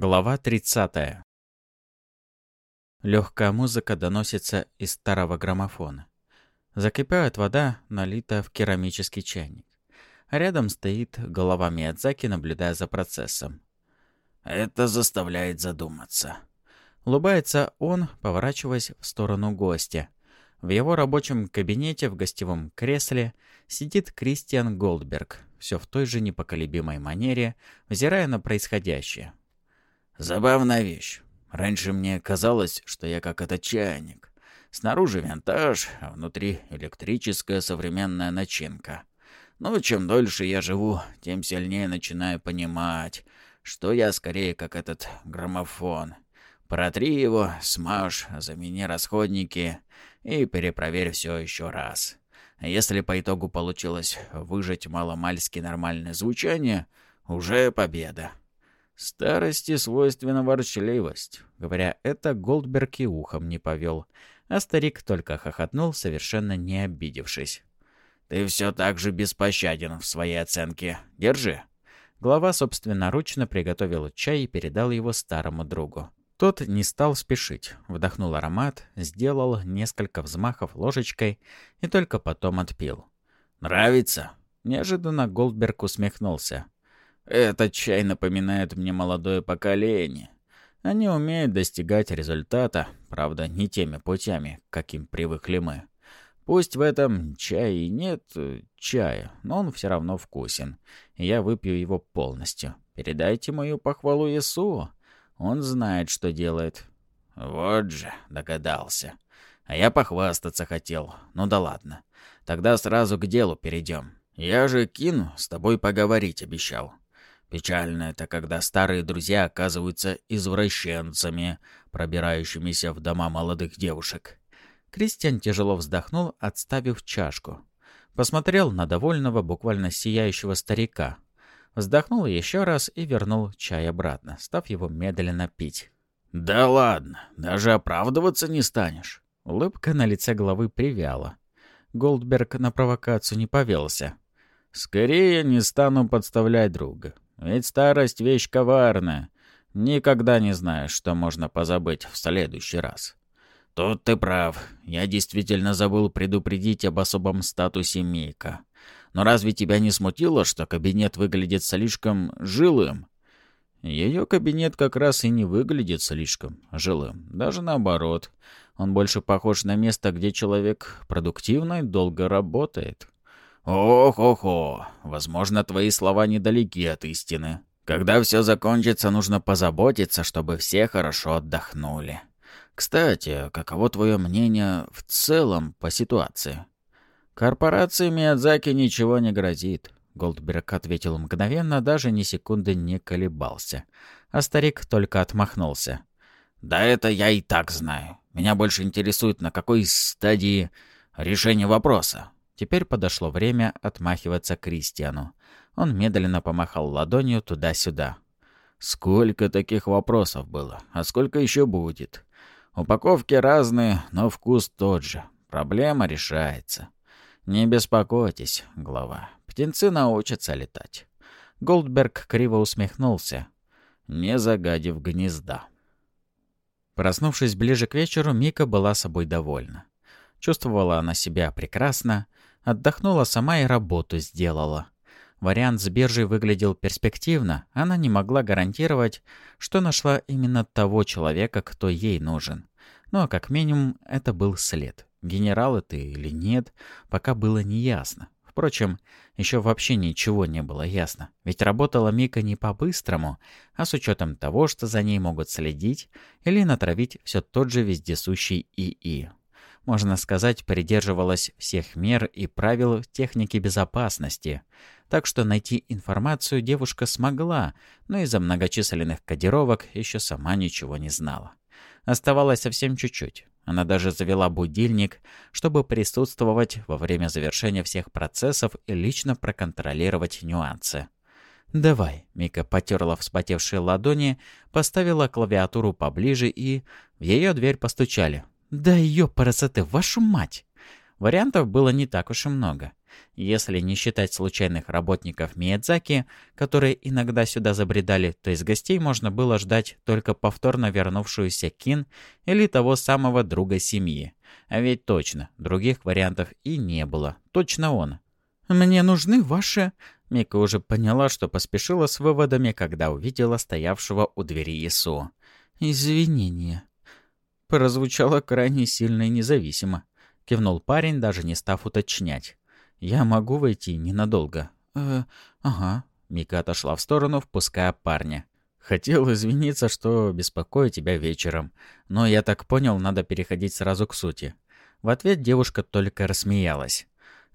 Глава 30. Легкая музыка доносится из старого граммофона. Закипает вода, налитая в керамический чайник. Рядом стоит голова Миядзаки, наблюдая за процессом. Это заставляет задуматься. Улыбается он, поворачиваясь в сторону гостя. В его рабочем кабинете в гостевом кресле сидит Кристиан Голдберг, все в той же непоколебимой манере, взирая на происходящее. Забавная вещь. Раньше мне казалось, что я как этот чайник. Снаружи винтаж, а внутри электрическая современная начинка. Но чем дольше я живу, тем сильнее начинаю понимать, что я скорее как этот граммофон. Протри его, смажь, замени расходники и перепроверь все еще раз. Если по итогу получилось выжать маломальски нормальное звучание, уже победа. Старости свойственна ворчливость. Говоря это, Голдберг и ухом не повел, а старик только хохотнул, совершенно не обидевшись. «Ты все так же беспощаден в своей оценке. Держи». Глава собственноручно приготовил чай и передал его старому другу. Тот не стал спешить, вдохнул аромат, сделал несколько взмахов ложечкой и только потом отпил. «Нравится?» Неожиданно Голдберг усмехнулся. Этот чай напоминает мне молодое поколение. Они умеют достигать результата, правда, не теми путями, каким привыкли мы. Пусть в этом чае и нет э, чая, но он все равно вкусен, я выпью его полностью. Передайте мою похвалу Ису. Он знает, что делает. Вот же, догадался. А я похвастаться хотел. Ну да ладно. Тогда сразу к делу перейдем. Я же Кин с тобой поговорить обещал. Печально это, когда старые друзья оказываются извращенцами, пробирающимися в дома молодых девушек. Кристиан тяжело вздохнул, отставив чашку. Посмотрел на довольного, буквально сияющего старика. Вздохнул еще раз и вернул чай обратно, став его медленно пить. «Да ладно, даже оправдываться не станешь». Улыбка на лице головы привяла. Голдберг на провокацию не повелся. «Скорее не стану подставлять друга. Ведь старость — вещь коварная. Никогда не знаешь, что можно позабыть в следующий раз. Тут ты прав. Я действительно забыл предупредить об особом статусе Мика. Но разве тебя не смутило, что кабинет выглядит слишком жилым? Ее кабинет как раз и не выглядит слишком жилым. Даже наоборот. Он больше похож на место, где человек продуктивно и долго работает. «Ох-охо! Возможно, твои слова недалеки от истины. Когда все закончится, нужно позаботиться, чтобы все хорошо отдохнули. Кстати, каково твое мнение в целом по ситуации?» «Корпорации Миядзаки ничего не грозит», — Голдберг ответил мгновенно, даже ни секунды не колебался. А старик только отмахнулся. «Да это я и так знаю. Меня больше интересует, на какой стадии решения вопроса. Теперь подошло время отмахиваться Кристиану. Он медленно помахал ладонью туда-сюда. «Сколько таких вопросов было? А сколько еще будет? Упаковки разные, но вкус тот же. Проблема решается. Не беспокойтесь, глава. Птенцы научатся летать». Голдберг криво усмехнулся, не загадив гнезда. Проснувшись ближе к вечеру, Мика была собой довольна. Чувствовала она себя прекрасно, Отдохнула сама и работу сделала. Вариант с биржей выглядел перспективно. Она не могла гарантировать, что нашла именно того человека, кто ей нужен. Но, как минимум, это был след. Генерал это или нет, пока было неясно. Впрочем, еще вообще ничего не было ясно. Ведь работала Мика не по-быстрому, а с учетом того, что за ней могут следить или натравить все тот же вездесущий ИИ можно сказать, придерживалась всех мер и правил техники безопасности. Так что найти информацию девушка смогла, но из-за многочисленных кодировок еще сама ничего не знала. Оставалось совсем чуть-чуть. Она даже завела будильник, чтобы присутствовать во время завершения всех процессов и лично проконтролировать нюансы. «Давай», — Мика потерла вспотевшие ладони, поставила клавиатуру поближе и... В ее дверь постучали. Да ее парацеты, вашу мать! Вариантов было не так уж и много. Если не считать случайных работников Миядзаки, которые иногда сюда забредали, то из гостей можно было ждать только повторно вернувшуюся Кин или того самого друга семьи. А ведь точно, других вариантов и не было. Точно он. «Мне нужны ваши...» Мика уже поняла, что поспешила с выводами, когда увидела стоявшего у двери Ису. «Извинения». Прозвучало крайне сильно и независимо. Кивнул парень, даже не став уточнять. «Я могу войти ненадолго». «Э, ага». Мика отошла в сторону, впуская парня. «Хотел извиниться, что беспокою тебя вечером, но я так понял, надо переходить сразу к сути». В ответ девушка только рассмеялась.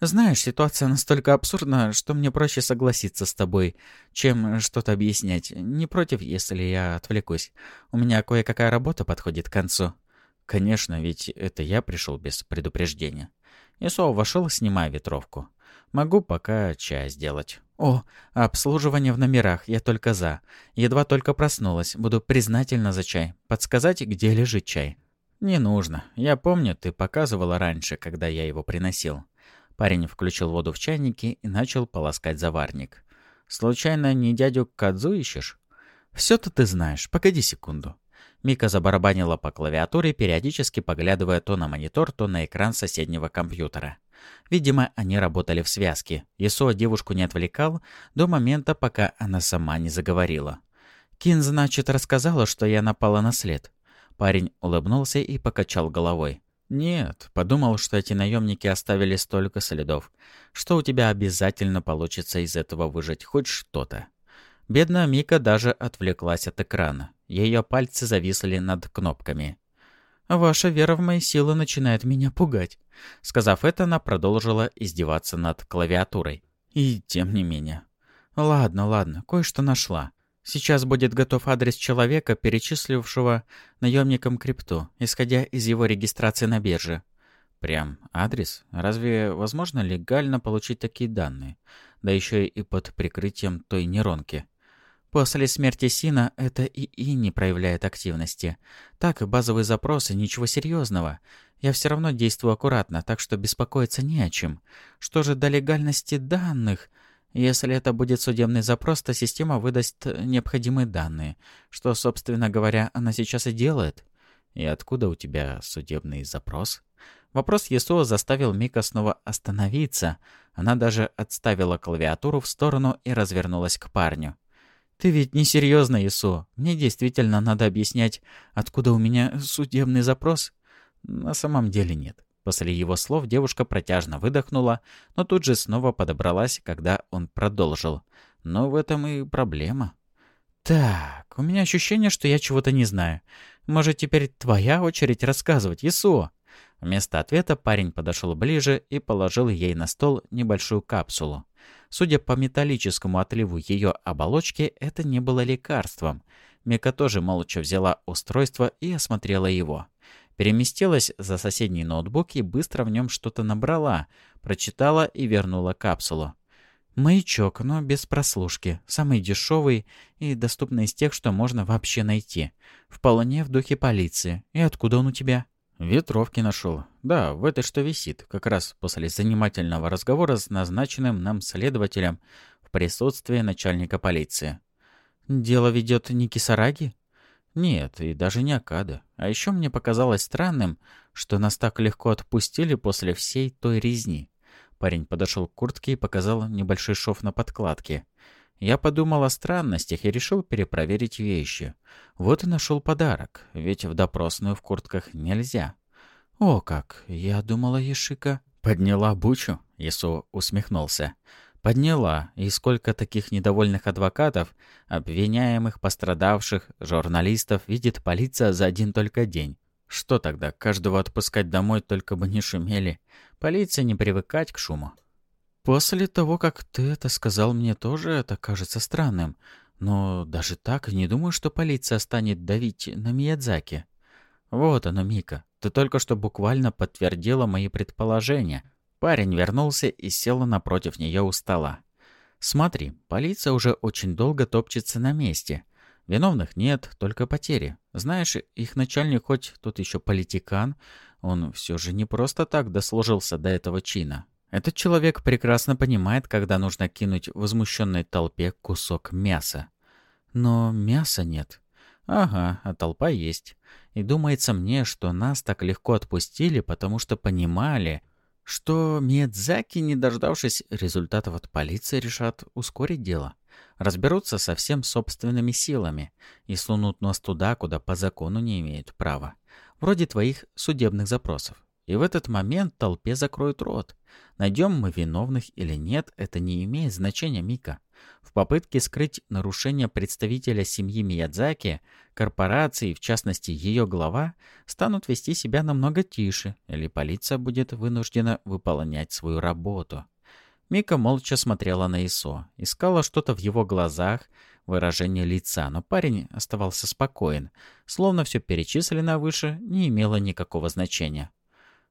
Знаешь, ситуация настолько абсурдна, что мне проще согласиться с тобой, чем что-то объяснять. Не против, если я отвлекусь. У меня кое-какая работа подходит к концу. Конечно, ведь это я пришел без предупреждения. Исоу вошел, снимая ветровку. Могу пока чай сделать. О, обслуживание в номерах, я только за. Едва только проснулась, буду признательна за чай. Подсказать, где лежит чай? Не нужно. Я помню, ты показывала раньше, когда я его приносил. Парень включил воду в чайнике и начал полоскать заварник. «Случайно не дядю Кадзу ищешь?» «Все-то ты знаешь. Погоди секунду». Мика забарабанила по клавиатуре, периодически поглядывая то на монитор, то на экран соседнего компьютера. Видимо, они работали в связке. Исуа девушку не отвлекал до момента, пока она сама не заговорила. «Кин, значит, рассказала, что я напала на след». Парень улыбнулся и покачал головой. «Нет, подумал, что эти наемники оставили столько следов, что у тебя обязательно получится из этого выжать хоть что-то». Бедная Мика даже отвлеклась от экрана. Ее пальцы зависли над кнопками. «Ваша вера в мои силы начинает меня пугать». Сказав это, она продолжила издеваться над клавиатурой. И тем не менее. «Ладно, ладно, кое-что нашла. Сейчас будет готов адрес человека, перечислившего наемникам крипту, исходя из его регистрации на бирже. Прям адрес? Разве возможно легально получить такие данные? Да еще и под прикрытием той нейронки. После смерти Сина это ИИ не проявляет активности. Так, базовые запросы, ничего серьезного. Я все равно действую аккуратно, так что беспокоиться не о чем. Что же до легальности данных? Если это будет судебный запрос, то система выдаст необходимые данные, что, собственно говоря, она сейчас и делает. И откуда у тебя судебный запрос? Вопрос ЕСО заставил Мика снова остановиться. Она даже отставила клавиатуру в сторону и развернулась к парню. «Ты ведь не серьезно, ЕСО. Мне действительно надо объяснять, откуда у меня судебный запрос?» «На самом деле нет. После его слов девушка протяжно выдохнула, но тут же снова подобралась, когда он продолжил. Но в этом и проблема. «Так, у меня ощущение, что я чего-то не знаю. Может, теперь твоя очередь рассказывать, Исуо?» Вместо ответа парень подошел ближе и положил ей на стол небольшую капсулу. Судя по металлическому отливу ее оболочки, это не было лекарством. Мика тоже молча взяла устройство и осмотрела его. Переместилась за соседний ноутбук и быстро в нем что-то набрала, прочитала и вернула капсулу. Маячок, но без прослушки. Самый дешевый и доступный из тех, что можно вообще найти. Вполне в духе полиции. И откуда он у тебя? Ветровки нашел. Да, в этой что висит. Как раз после занимательного разговора с назначенным нам следователем в присутствии начальника полиции. Дело ведет не Кисараги? Нет, и даже не Акада. А еще мне показалось странным, что нас так легко отпустили после всей той резни. Парень подошел к куртке и показал небольшой шов на подкладке. Я подумал о странностях и решил перепроверить вещи. Вот и нашел подарок, ведь в допросную в куртках нельзя. «О как! Я думала, Ешика...» «Подняла бучу?» — Ису усмехнулся. Подняла, и сколько таких недовольных адвокатов, обвиняемых, пострадавших, журналистов видит полиция за один только день. Что тогда, каждого отпускать домой, только бы не шумели? Полиция не привыкать к шуму. После того, как ты это сказал, мне тоже это кажется странным. Но даже так не думаю, что полиция станет давить на Миядзаки. Вот оно, Мика. Ты только что буквально подтвердила мои предположения. Парень вернулся и сел напротив нее у стола. «Смотри, полиция уже очень долго топчется на месте. Виновных нет, только потери. Знаешь, их начальник хоть тут еще политикан, он все же не просто так дослужился до этого чина. Этот человек прекрасно понимает, когда нужно кинуть возмущенной толпе кусок мяса. Но мяса нет. Ага, а толпа есть. И думается мне, что нас так легко отпустили, потому что понимали, что Миядзаки, не дождавшись результатов от полиции, решат ускорить дело. Разберутся со всем собственными силами и сунут нос туда, куда по закону не имеют права. Вроде твоих судебных запросов. И в этот момент толпе закроют рот. Найдем мы виновных или нет, это не имеет значения, Мика. В попытке скрыть нарушение представителя семьи Миядзаки, корпорации, в частности ее глава, станут вести себя намного тише, или полиция будет вынуждена выполнять свою работу. Мика молча смотрела на Исо, искала что-то в его глазах, выражение лица, но парень оставался спокоен, словно все перечисленное выше не имело никакого значения.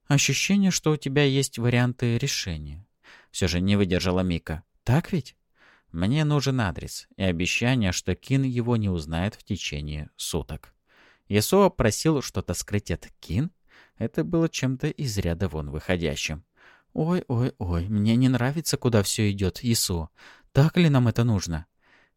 Ощущение, что у тебя есть варианты решения. Все же не выдержала Мика. Так ведь? Мне нужен адрес и обещание, что Кин его не узнает в течение суток. Ясуа просил что-то скрыть от Кин. Это было чем-то из ряда вон выходящим. «Ой-ой-ой, мне не нравится, куда все идет, Ису. Так ли нам это нужно?»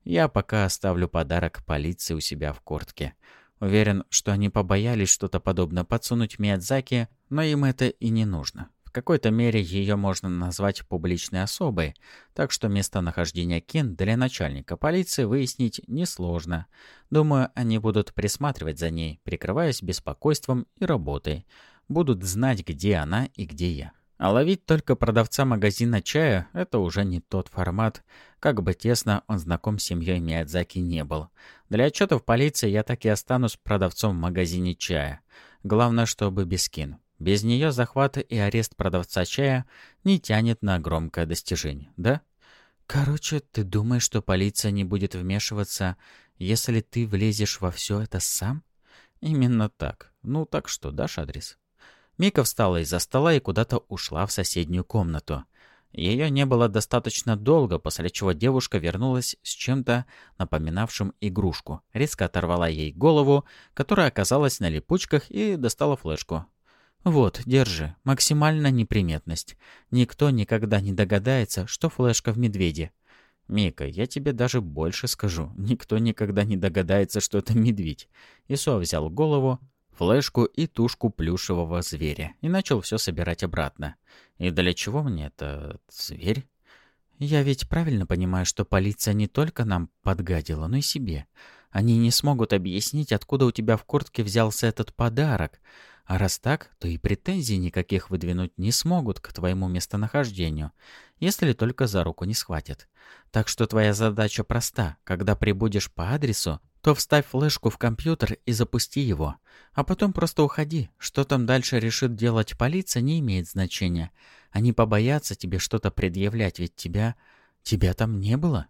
«Я пока оставлю подарок полиции у себя в куртке. Уверен, что они побоялись что-то подобное подсунуть Миядзаки, но им это и не нужно. В какой-то мере ее можно назвать публичной особой, так что местонахождение Кин для начальника полиции выяснить несложно. Думаю, они будут присматривать за ней, прикрываясь беспокойством и работой. Будут знать, где она и где я. А ловить только продавца магазина чая – это уже не тот формат, как бы тесно он знаком с семьей Миядзаки не был. Для отчетов полиции я так и останусь продавцом в магазине чая. Главное, чтобы без кин. Без нее захват и арест продавца чая не тянет на громкое достижение, да? Короче, ты думаешь, что полиция не будет вмешиваться, если ты влезешь во все это сам? Именно так. Ну так что, дашь адрес? Мика встала из-за стола и куда-то ушла в соседнюю комнату. Ее не было достаточно долго, после чего девушка вернулась с чем-то напоминавшим игрушку, резко оторвала ей голову, которая оказалась на липучках, и достала флешку. «Вот, держи. Максимальная неприметность. Никто никогда не догадается, что флешка в медведе. «Мика, я тебе даже больше скажу. Никто никогда не догадается, что это медведь». Исо взял голову, флешку и тушку плюшевого зверя и начал все собирать обратно. И для чего мне этот зверь? Я ведь правильно понимаю, что полиция не только нам подгадила, но и себе. Они не смогут объяснить, откуда у тебя в куртке взялся этот подарок. А раз так, то и претензий никаких выдвинуть не смогут к твоему местонахождению, если только за руку не схватят. Так что твоя задача проста. Когда прибудешь по адресу, то вставь флешку в компьютер и запусти его. А потом просто уходи. Что там дальше решит делать полиция, не имеет значения. Они побоятся тебе что-то предъявлять, ведь тебя... тебя там не было.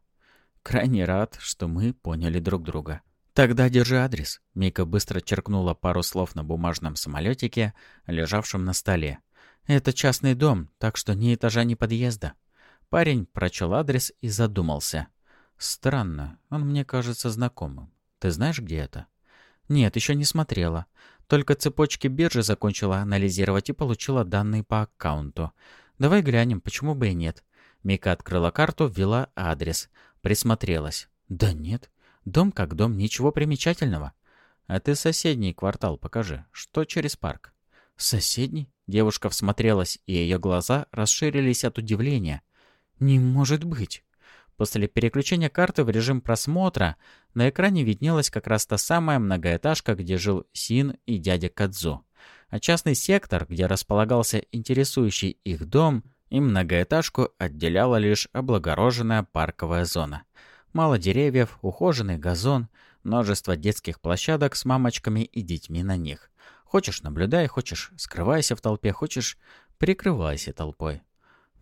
Крайне рад, что мы поняли друг друга. «Тогда держи адрес». Мика быстро черкнула пару слов на бумажном самолетике, лежавшем на столе. «Это частный дом, так что ни этажа, ни подъезда». Парень прочел адрес и задумался. «Странно, он мне кажется знакомым. Ты знаешь, где это?» «Нет, еще не смотрела. Только цепочки биржи закончила анализировать и получила данные по аккаунту. Давай глянем, почему бы и нет». Мика открыла карту, ввела адрес. Присмотрелась. «Да нет. Дом как дом, ничего примечательного». «А ты соседний квартал покажи. Что через парк?» «Соседний?» Девушка всмотрелась, и ее глаза расширились от удивления. «Не может быть!» После переключения карты в режим просмотра на экране виднелась как раз та самая многоэтажка, где жил Син и дядя Кадзу. А частный сектор, где располагался интересующий их дом, и многоэтажку отделяла лишь облагороженная парковая зона. Мало деревьев, ухоженный газон, множество детских площадок с мамочками и детьми на них. Хочешь наблюдай, хочешь скрывайся в толпе, хочешь прикрывайся толпой.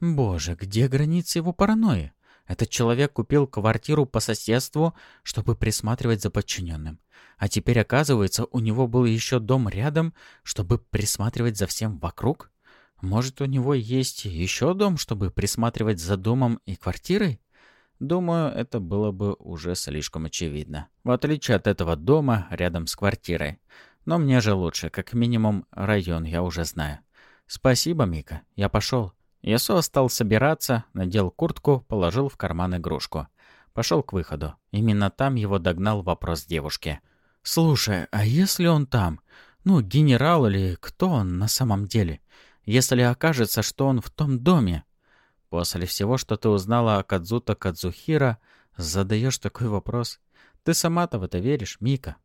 Боже, где границы его паранойи? Этот человек купил квартиру по соседству, чтобы присматривать за подчиненным. А теперь, оказывается, у него был еще дом рядом, чтобы присматривать за всем вокруг? Может, у него есть еще дом, чтобы присматривать за домом и квартирой? Думаю, это было бы уже слишком очевидно. В отличие от этого дома рядом с квартирой. Но мне же лучше, как минимум район я уже знаю. Спасибо, Мика, я пошел. Ясуа стал собираться, надел куртку, положил в карман игрушку. Пошел к выходу. Именно там его догнал вопрос девушки. «Слушай, а если он там? Ну, генерал или кто он на самом деле? Если окажется, что он в том доме?» «После всего, что ты узнала о Кадзута Кадзухира, задаешь такой вопрос. Ты сама-то в это веришь, Мика?»